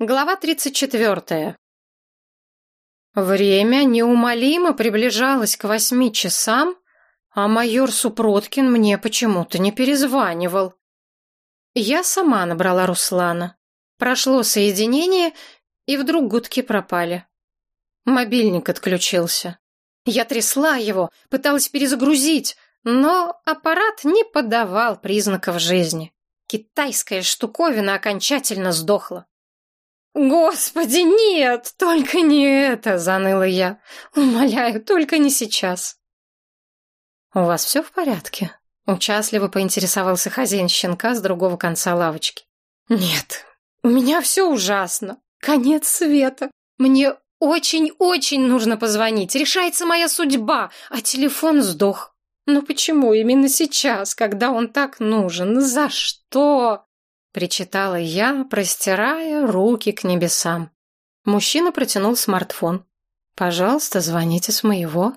Глава 34. Время неумолимо приближалось к восьми часам, а майор Супроткин мне почему-то не перезванивал. Я сама набрала Руслана. Прошло соединение, и вдруг гудки пропали. Мобильник отключился. Я трясла его, пыталась перезагрузить, но аппарат не подавал признаков жизни. Китайская штуковина окончательно сдохла. «Господи, нет, только не это!» — заныла я. «Умоляю, только не сейчас!» «У вас все в порядке?» — участливо поинтересовался хозяин щенка с другого конца лавочки. «Нет, у меня все ужасно. Конец света. Мне очень-очень нужно позвонить. Решается моя судьба, а телефон сдох. Но почему именно сейчас, когда он так нужен? За что?» Причитала я, простирая руки к небесам. Мужчина протянул смартфон. «Пожалуйста, звоните с моего».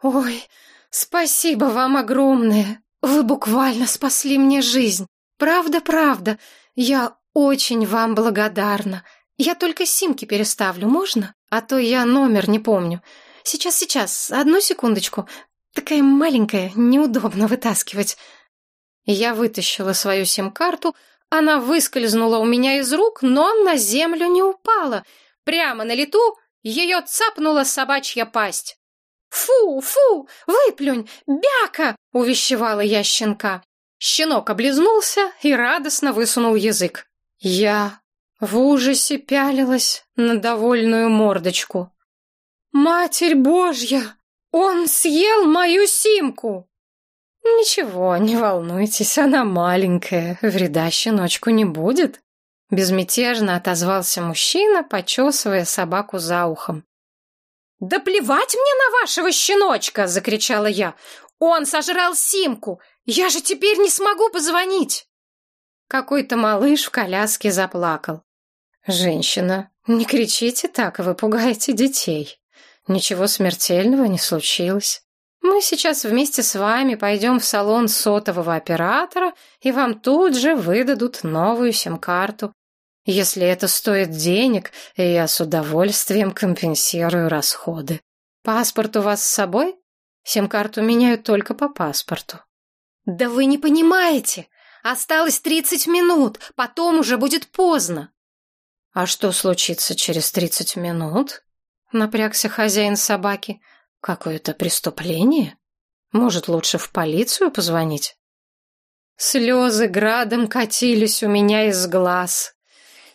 «Ой, спасибо вам огромное! Вы буквально спасли мне жизнь. Правда-правда, я очень вам благодарна. Я только симки переставлю, можно? А то я номер не помню. Сейчас-сейчас, одну секундочку. Такая маленькая, неудобно вытаскивать». Я вытащила свою сим-карту, она выскользнула у меня из рук, но на землю не упала. Прямо на лету ее цапнула собачья пасть. «Фу, фу, выплюнь, бяка!» — увещевала я щенка. Щенок облизнулся и радостно высунул язык. Я в ужасе пялилась на довольную мордочку. «Матерь Божья! Он съел мою симку!» «Ничего, не волнуйтесь, она маленькая, вреда щеночку не будет», — безмятежно отозвался мужчина, почесывая собаку за ухом. «Да плевать мне на вашего щеночка!» — закричала я. «Он сожрал симку! Я же теперь не смогу позвонить!» Какой-то малыш в коляске заплакал. «Женщина, не кричите так, вы пугаете детей. Ничего смертельного не случилось». Мы сейчас вместе с вами пойдем в салон сотового оператора, и вам тут же выдадут новую сим-карту. Если это стоит денег, я с удовольствием компенсирую расходы. Паспорт у вас с собой? Сим-карту меняют только по паспорту. Да вы не понимаете! Осталось тридцать минут, потом уже будет поздно. А что случится через тридцать минут? Напрягся хозяин собаки. Какое-то преступление? Может, лучше в полицию позвонить? Слезы градом катились у меня из глаз.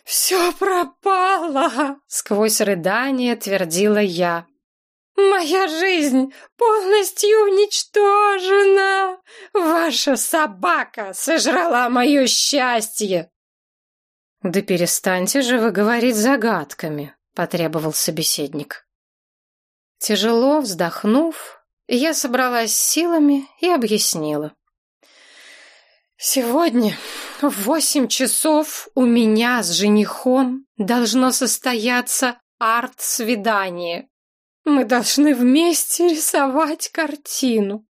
«Все пропало!» — сквозь рыдание твердила я. «Моя жизнь полностью уничтожена! Ваша собака сожрала мое счастье!» «Да перестаньте же вы говорить загадками», — потребовал собеседник. Тяжело вздохнув, я собралась силами и объяснила. «Сегодня в восемь часов у меня с женихом должно состояться арт-свидание. Мы должны вместе рисовать картину.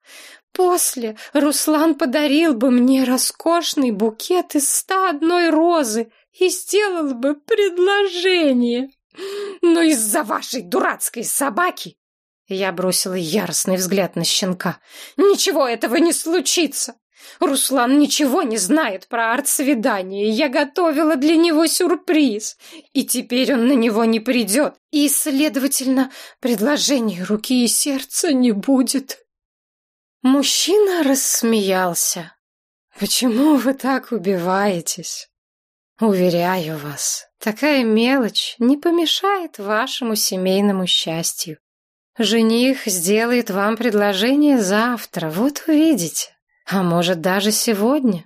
После Руслан подарил бы мне роскошный букет из ста одной розы и сделал бы предложение. Но из-за вашей дурацкой собаки я бросила яростный взгляд на щенка. «Ничего этого не случится! Руслан ничего не знает про арт-свидание. Я готовила для него сюрприз. И теперь он на него не придет. И, следовательно, предложений руки и сердца не будет». Мужчина рассмеялся. «Почему вы так убиваетесь?» «Уверяю вас, такая мелочь не помешает вашему семейному счастью. Жених сделает вам предложение завтра, вот увидите. А может, даже сегодня.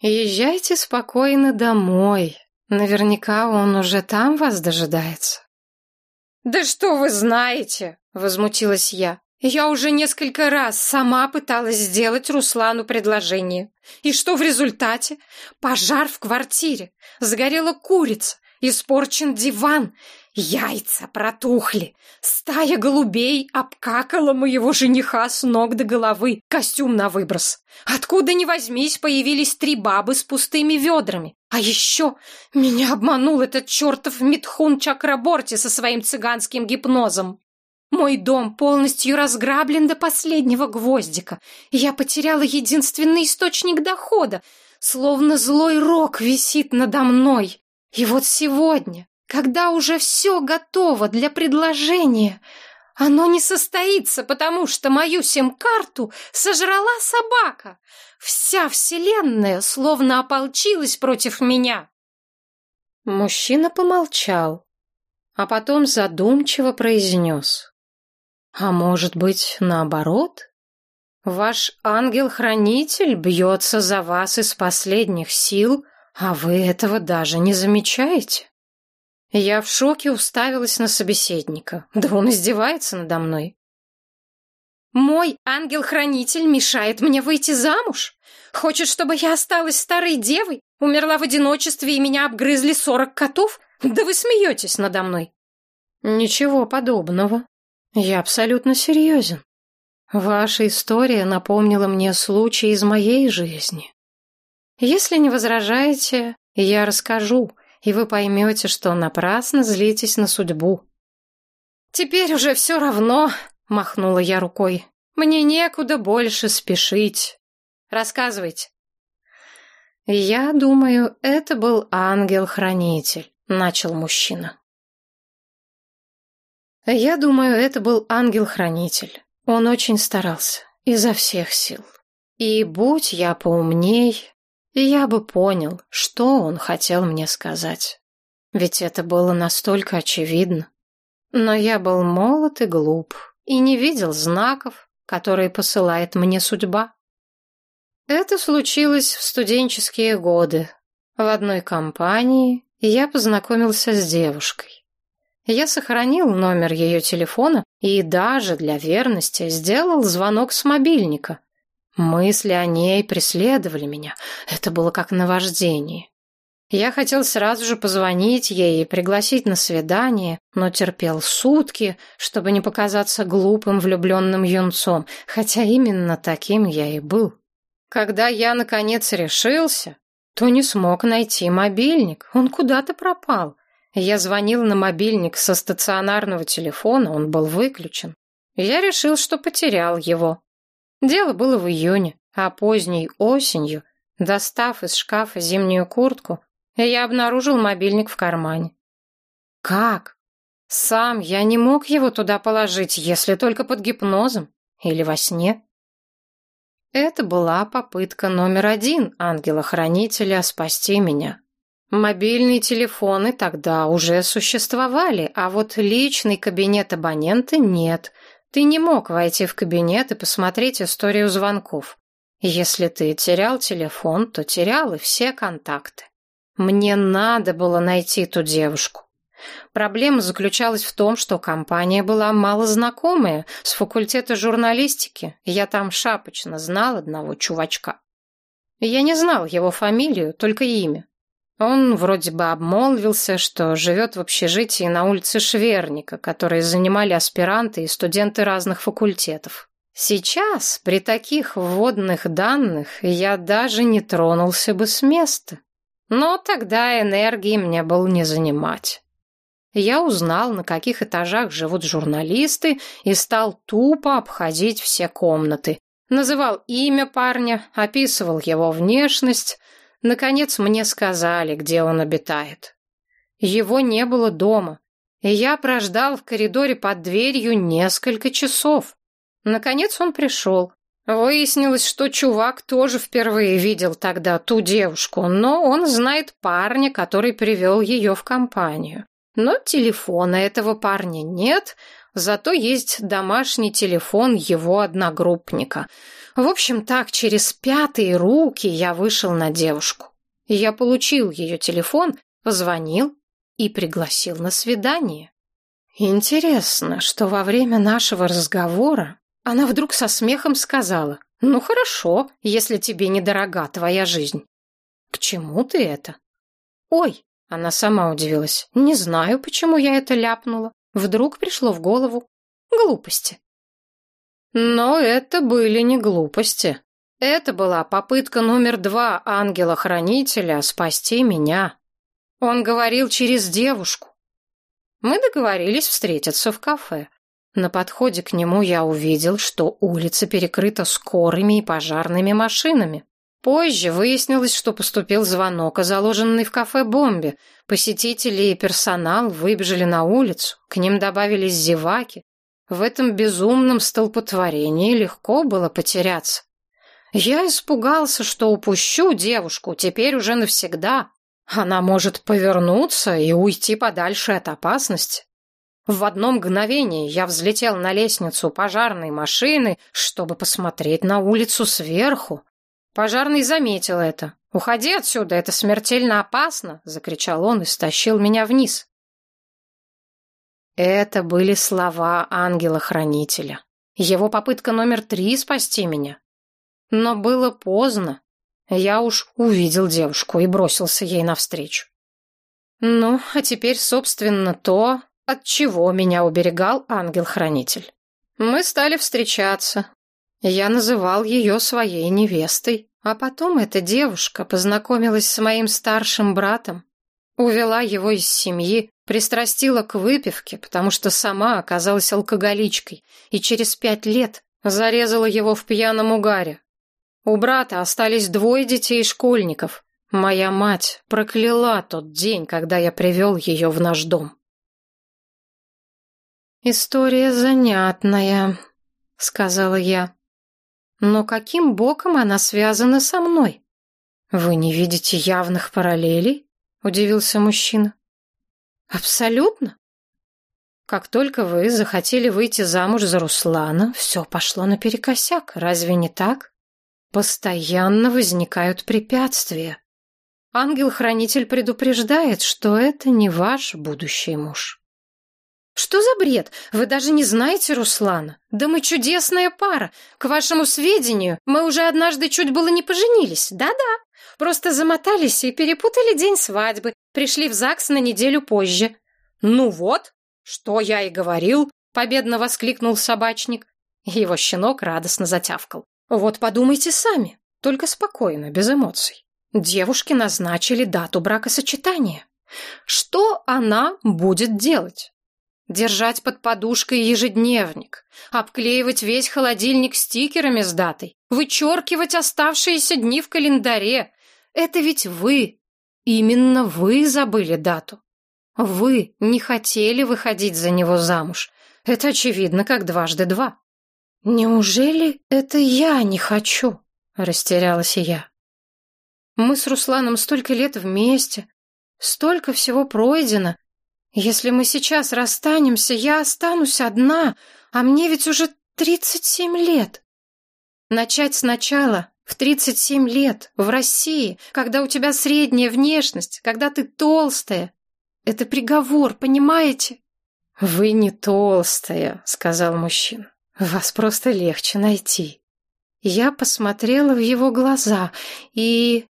Езжайте спокойно домой. Наверняка он уже там вас дожидается. «Да что вы знаете?» — возмутилась я. «Я уже несколько раз сама пыталась сделать Руслану предложение. И что в результате? Пожар в квартире, сгорела курица, испорчен диван, яйца протухли, стая голубей обкакала моего жениха с ног до головы, костюм на выброс. Откуда ни возьмись, появились три бабы с пустыми ведрами. А еще меня обманул этот чертов Митхун Чакраборти со своим цыганским гипнозом. Мой дом полностью разграблен до последнего гвоздика. Я потеряла единственный источник дохода, словно злой рок висит надо мной. И вот сегодня, когда уже все готово для предложения, оно не состоится, потому что мою сим-карту сожрала собака. Вся вселенная словно ополчилась против меня. Мужчина помолчал, а потом задумчиво произнес. А может быть, наоборот? Ваш ангел-хранитель бьется за вас из последних сил, а вы этого даже не замечаете? Я в шоке уставилась на собеседника. Да он издевается надо мной. Мой ангел-хранитель мешает мне выйти замуж? Хочет, чтобы я осталась старой девой, умерла в одиночестве и меня обгрызли сорок котов? Да вы смеетесь надо мной. Ничего подобного. Я абсолютно серьезен. Ваша история напомнила мне случай из моей жизни. Если не возражаете, я расскажу, и вы поймете, что напрасно злитесь на судьбу. Теперь уже все равно, махнула я рукой. Мне некуда больше спешить. Рассказывайте. Я думаю, это был ангел-хранитель, начал мужчина. Я думаю, это был ангел-хранитель. Он очень старался, изо всех сил. И будь я поумней, я бы понял, что он хотел мне сказать. Ведь это было настолько очевидно. Но я был молод и глуп, и не видел знаков, которые посылает мне судьба. Это случилось в студенческие годы. В одной компании я познакомился с девушкой. Я сохранил номер ее телефона и даже для верности сделал звонок с мобильника. Мысли о ней преследовали меня. Это было как наваждение. Я хотел сразу же позвонить ей и пригласить на свидание, но терпел сутки, чтобы не показаться глупым влюбленным юнцом, хотя именно таким я и был. Когда я, наконец, решился, то не смог найти мобильник, он куда-то пропал. Я звонил на мобильник со стационарного телефона, он был выключен. Я решил, что потерял его. Дело было в июне, а поздней осенью, достав из шкафа зимнюю куртку, я обнаружил мобильник в кармане. Как? Сам я не мог его туда положить, если только под гипнозом или во сне. Это была попытка номер один ангела-хранителя спасти меня. Мобильные телефоны тогда уже существовали, а вот личный кабинет абонента нет. Ты не мог войти в кабинет и посмотреть историю звонков. Если ты терял телефон, то терял и все контакты. Мне надо было найти ту девушку. Проблема заключалась в том, что компания была малознакомая с факультета журналистики. Я там шапочно знал одного чувачка. Я не знал его фамилию, только имя. Он вроде бы обмолвился, что живет в общежитии на улице Шверника, которые занимали аспиранты и студенты разных факультетов. Сейчас, при таких вводных данных, я даже не тронулся бы с места. Но тогда энергии мне было не занимать. Я узнал, на каких этажах живут журналисты, и стал тупо обходить все комнаты. Называл имя парня, описывал его внешность, Наконец мне сказали, где он обитает. Его не было дома, и я прождал в коридоре под дверью несколько часов. Наконец он пришел. Выяснилось, что чувак тоже впервые видел тогда ту девушку, но он знает парня, который привел ее в компанию. Но телефона этого парня нет, зато есть домашний телефон его одногруппника — в общем, так, через пятые руки я вышел на девушку. Я получил ее телефон, позвонил и пригласил на свидание. Интересно, что во время нашего разговора она вдруг со смехом сказала, «Ну хорошо, если тебе недорога твоя жизнь». «К чему ты это?» «Ой», — Она сама удивилась. Не знаю, почему я это ляпнула. Вдруг пришло в голову. Глупости. Но это были не глупости. Это была попытка номер два ангела-хранителя спасти меня. Он говорил через девушку. Мы договорились встретиться в кафе. На подходе к нему я увидел, что улица перекрыта скорыми и пожарными машинами. Позже выяснилось, что поступил звонок о заложенной в кафе бомбе. Посетители и персонал выбежали на улицу, к ним добавились зеваки. В этом безумном столпотворении легко было потеряться. Я испугался, что упущу девушку, теперь уже навсегда. Она может повернуться и уйти подальше от опасности. В одно мгновение я взлетел на лестницу пожарной машины, чтобы посмотреть на улицу сверху. Пожарный заметил это. «Уходи отсюда, это смертельно опасно!» — закричал он и стащил меня вниз. Это были слова ангела-хранителя. Его попытка номер три спасти меня. Но было поздно. Я уж увидел девушку и бросился ей навстречу. Ну, а теперь, собственно, то, от чего меня уберегал ангел-хранитель. Мы стали встречаться. Я называл ее своей невестой. А потом эта девушка познакомилась с моим старшим братом, увела его из семьи, пристрастила к выпивке, потому что сама оказалась алкоголичкой, и через пять лет зарезала его в пьяном угаре. У брата остались двое детей-школьников. Моя мать прокляла тот день, когда я привел ее в наш дом. «История занятная», — сказала я. «Но каким боком она связана со мной?» «Вы не видите явных параллелей?» — удивился мужчина. «Абсолютно. Как только вы захотели выйти замуж за Руслана, все пошло наперекосяк, разве не так?» Постоянно возникают препятствия. Ангел-хранитель предупреждает, что это не ваш будущий муж. Что за бред? Вы даже не знаете Руслана? Да мы чудесная пара. К вашему сведению, мы уже однажды чуть было не поженились. Да-да. Просто замотались и перепутали день свадьбы. Пришли в ЗАГС на неделю позже. Ну вот, что я и говорил, победно воскликнул собачник. Его щенок радостно затявкал. Вот подумайте сами, только спокойно, без эмоций. Девушке назначили дату бракосочетания. Что она будет делать? Держать под подушкой ежедневник, обклеивать весь холодильник стикерами с датой, вычеркивать оставшиеся дни в календаре. Это ведь вы, именно вы забыли дату. Вы не хотели выходить за него замуж. Это очевидно, как дважды два. «Неужели это я не хочу?» — растерялась я. «Мы с Русланом столько лет вместе, столько всего пройдено. Если мы сейчас расстанемся, я останусь одна, а мне ведь уже тридцать семь лет. Начать сначала, в тридцать семь лет, в России, когда у тебя средняя внешность, когда ты толстая. Это приговор, понимаете?» «Вы не толстая», — сказал мужчина. Вас просто легче найти. Я посмотрела в его глаза и...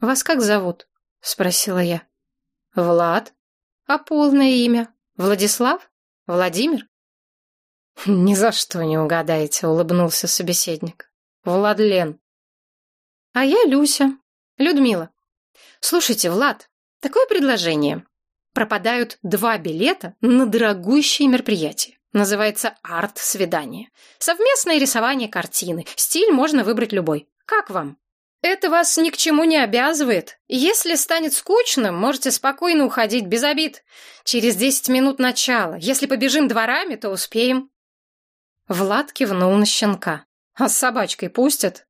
Вас как зовут? Спросила я. Влад. А полное имя? Владислав? Владимир? Ни за что не угадаете, улыбнулся собеседник. Владлен. А я Люся. Людмила. Слушайте, Влад, такое предложение. Пропадают два билета на дорогущее мероприятие. Называется арт-свидание. Совместное рисование картины. Стиль можно выбрать любой. Как вам? Это вас ни к чему не обязывает. Если станет скучным, можете спокойно уходить без обид. Через десять минут начала. Если побежим дворами, то успеем. Влад кивнул на щенка. А с собачкой пустят?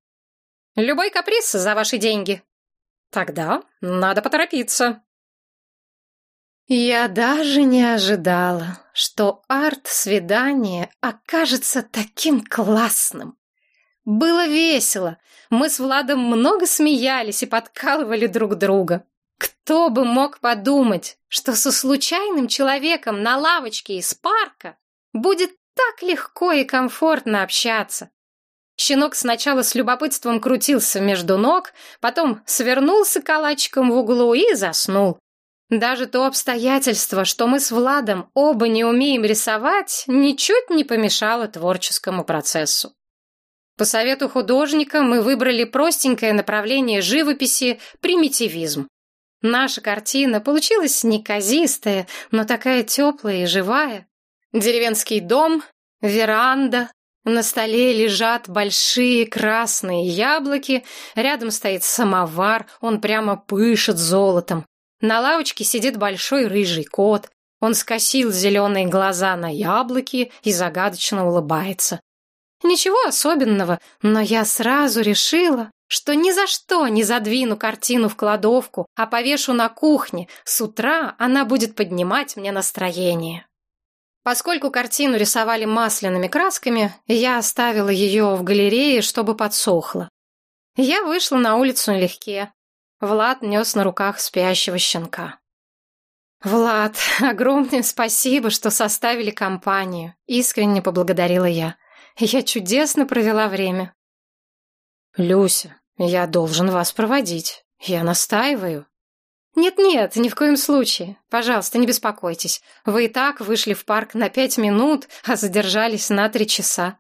Любой каприз за ваши деньги. Тогда надо поторопиться. Я даже не ожидала, что арт-свидание окажется таким классным. Было весело. Мы с Владом много смеялись и подкалывали друг друга. Кто бы мог подумать, что со случайным человеком на лавочке из парка будет так легко и комфортно общаться. Щенок сначала с любопытством крутился между ног, потом свернулся калачиком в углу и заснул. Даже то обстоятельство, что мы с Владом оба не умеем рисовать, ничуть не помешало творческому процессу. По совету художника мы выбрали простенькое направление живописи – примитивизм. Наша картина получилась неказистая, но такая теплая и живая. Деревенский дом, веранда, на столе лежат большие красные яблоки, рядом стоит самовар, он прямо пышет золотом. На лавочке сидит большой рыжий кот. Он скосил зеленые глаза на яблоки и загадочно улыбается. Ничего особенного, но я сразу решила, что ни за что не задвину картину в кладовку, а повешу на кухне. С утра она будет поднимать мне настроение. Поскольку картину рисовали масляными красками, я оставила ее в галерее, чтобы подсохла. Я вышла на улицу налегке. Влад нес на руках спящего щенка. «Влад, огромное спасибо, что составили компанию», — искренне поблагодарила я. «Я чудесно провела время». «Люся, я должен вас проводить. Я настаиваю». «Нет-нет, ни в коем случае. Пожалуйста, не беспокойтесь. Вы и так вышли в парк на пять минут, а задержались на три часа.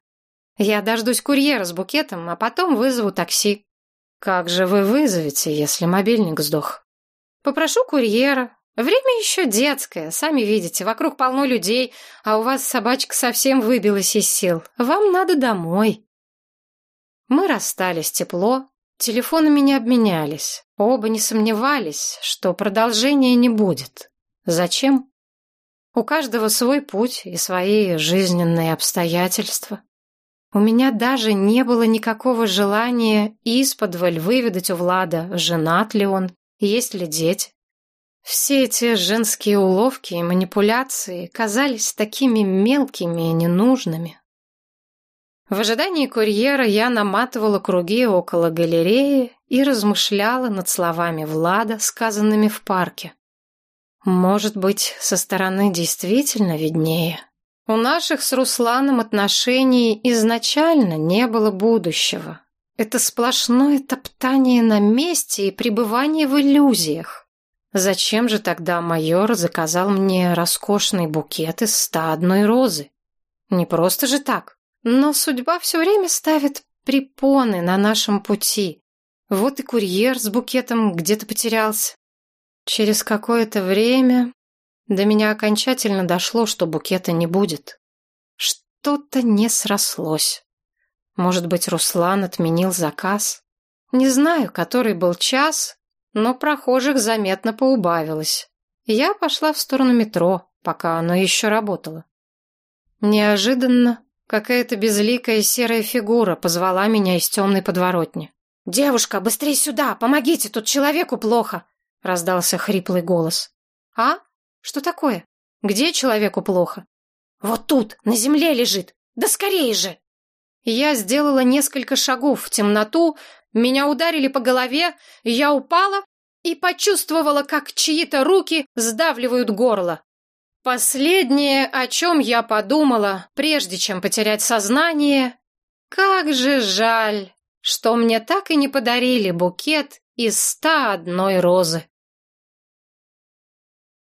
Я дождусь курьера с букетом, а потом вызову такси. «Как же вы вызовете, если мобильник сдох?» «Попрошу курьера. Время еще детское, сами видите, вокруг полно людей, а у вас собачка совсем выбилась из сил. Вам надо домой». Мы расстались тепло, телефонами не обменялись. Оба не сомневались, что продолжения не будет. Зачем? У каждого свой путь и свои жизненные обстоятельства. У меня даже не было никакого желания исподволь выведать у Влада, женат ли он, есть ли дети. Все эти женские уловки и манипуляции казались такими мелкими и ненужными. В ожидании курьера я наматывала круги около галереи и размышляла над словами Влада, сказанными в парке. Может быть, со стороны действительно виднее. У наших с Русланом отношений изначально не было будущего. Это сплошное топтание на месте и пребывание в иллюзиях. Зачем же тогда майор заказал мне роскошный букет из ста одной розы? Не просто же так. Но судьба все время ставит препоны на нашем пути. Вот и курьер с букетом где-то потерялся. Через какое-то время до меня окончательно дошло, что букета не будет. Что-то не срослось. Может быть, Руслан отменил заказ? Не знаю, который был час, но прохожих заметно поубавилось. Я пошла в сторону метро, пока оно еще работало. Неожиданно какая-то безликая серая фигура позвала меня из темной подворотни. «Девушка, быстрей сюда! Помогите, тут человеку плохо!» — раздался хриплый голос. «А?» Что такое? Где человеку плохо? Вот тут, на земле лежит. Да скорее же! Я сделала несколько шагов в темноту, меня ударили по голове, я упала и почувствовала, как чьи-то руки сдавливают горло. Последнее, о чем я подумала, прежде чем потерять сознание, как же жаль, что мне так и не подарили букет из ста одной розы.